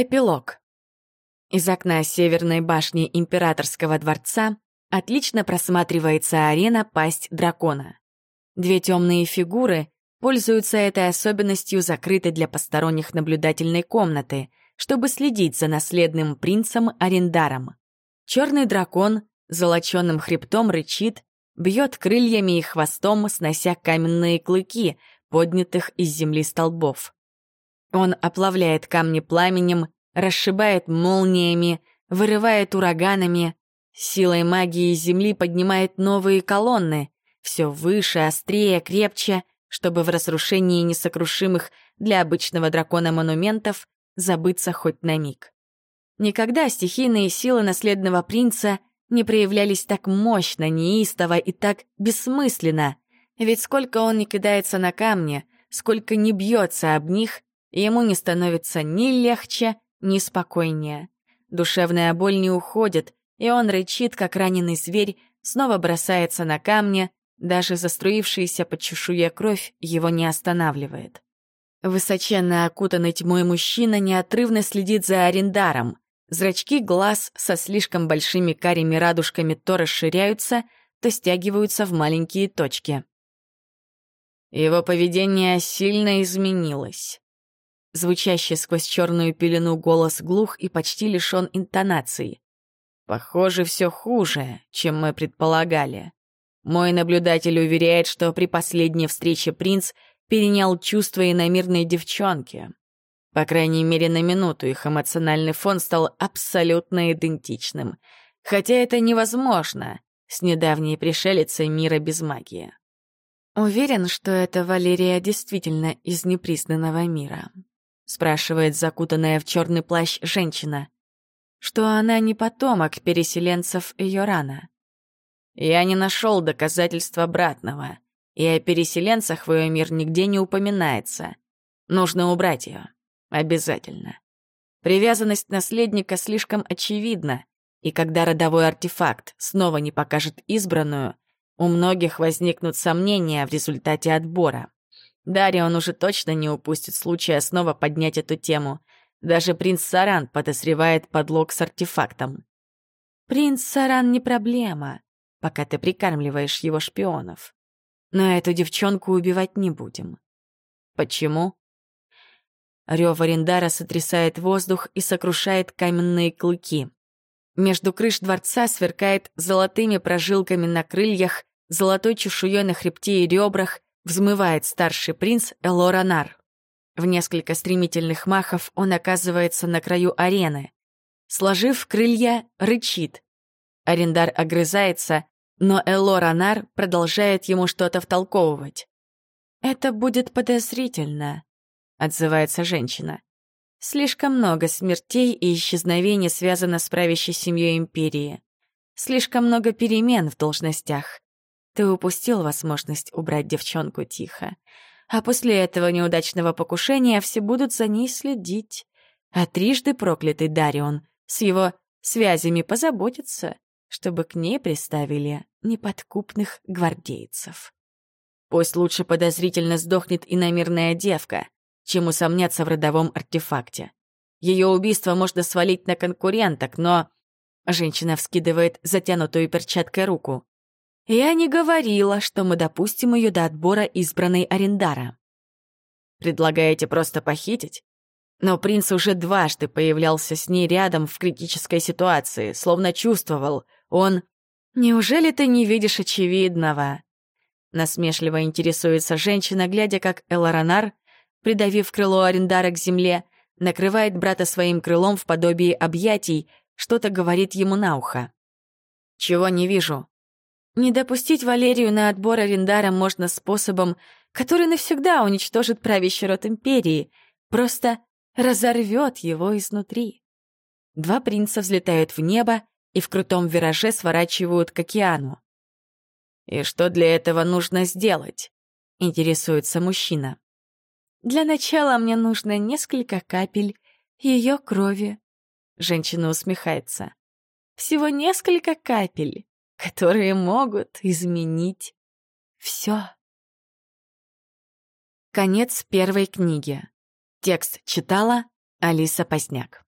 Эпилог. Из окна северной башни императорского дворца отлично просматривается арена «Пасть дракона». Две темные фигуры пользуются этой особенностью закрытой для посторонних наблюдательной комнаты, чтобы следить за наследным принцем Арендаром. Черный дракон золоченным хребтом рычит, бьет крыльями и хвостом, снося каменные клыки, поднятых из земли столбов. Он оплавляет камни пламенем, расшибает молниями, вырывает ураганами, силой магии земли поднимает новые колонны, все выше, острее, крепче, чтобы в разрушении несокрушимых для обычного дракона монументов забыться хоть на миг. Никогда стихийные силы наследного принца не проявлялись так мощно, неистово и так бессмысленно, ведь сколько он не кидается на камни, сколько не бьется об них, ему не становится ни легче, ни спокойнее. Душевная боль не уходит, и он рычит, как раненый зверь, снова бросается на камни, даже заструившаяся под чешуе кровь его не останавливает. Высоченно окутанный тьмой мужчина неотрывно следит за арендаром. Зрачки глаз со слишком большими карими радужками то расширяются, то стягиваются в маленькие точки. Его поведение сильно изменилось. Звучащий сквозь черную пелену голос глух и почти лишен интонации. Похоже, все хуже, чем мы предполагали. Мой наблюдатель уверяет, что при последней встрече принц перенял чувства иномирной девчонки. По крайней мере, на минуту их эмоциональный фон стал абсолютно идентичным. Хотя это невозможно с недавней пришелицей мира без магии. Уверен, что это Валерия действительно из непризнанного мира спрашивает закутанная в черный плащ женщина. Что она не потомок переселенцев Йорана. Я не нашел доказательств обратного, и о переселенцах в ее мир нигде не упоминается. Нужно убрать ее. Обязательно. Привязанность наследника слишком очевидна, и когда родовой артефакт снова не покажет избранную, у многих возникнут сомнения в результате отбора. Дарион уже точно не упустит случая снова поднять эту тему. Даже принц Саран подозревает подлог с артефактом. Принц Саран не проблема, пока ты прикармливаешь его шпионов. Но эту девчонку убивать не будем. Почему? Рёв Арендара сотрясает воздух и сокрушает каменные клыки. Между крыш дворца сверкает золотыми прожилками на крыльях, золотой чешуей на хребте и ребрах, взмывает старший принц Элоранар. В несколько стремительных махов он оказывается на краю арены. Сложив крылья, рычит. Арендар огрызается, но Элоранар продолжает ему что-то втолковывать. «Это будет подозрительно», — отзывается женщина. «Слишком много смертей и исчезновений связано с правящей семьей Империи. Слишком много перемен в должностях. Ты упустил возможность убрать девчонку тихо. А после этого неудачного покушения все будут за ней следить. А трижды проклятый Дарион с его связями позаботится, чтобы к ней приставили неподкупных гвардейцев. Пусть лучше подозрительно сдохнет иномирная девка, чем усомняться в родовом артефакте. Ее убийство можно свалить на конкуренток, но... Женщина вскидывает затянутую перчаткой руку. Я не говорила, что мы допустим ее до отбора избранной Арендара. Предлагаете просто похитить? Но принц уже дважды появлялся с ней рядом в критической ситуации, словно чувствовал. Он... «Неужели ты не видишь очевидного?» Насмешливо интересуется женщина, глядя, как Элоранар, придавив крыло Арендара к земле, накрывает брата своим крылом в подобии объятий, что-то говорит ему на ухо. «Чего не вижу?» Не допустить Валерию на отбор Арендара можно способом, который навсегда уничтожит правящий род Империи, просто разорвет его изнутри. Два принца взлетают в небо и в крутом вираже сворачивают к океану. «И что для этого нужно сделать?» — интересуется мужчина. «Для начала мне нужно несколько капель ее крови», — женщина усмехается. «Всего несколько капель которые могут изменить все. Конец первой книги. Текст читала Алиса Поздняк.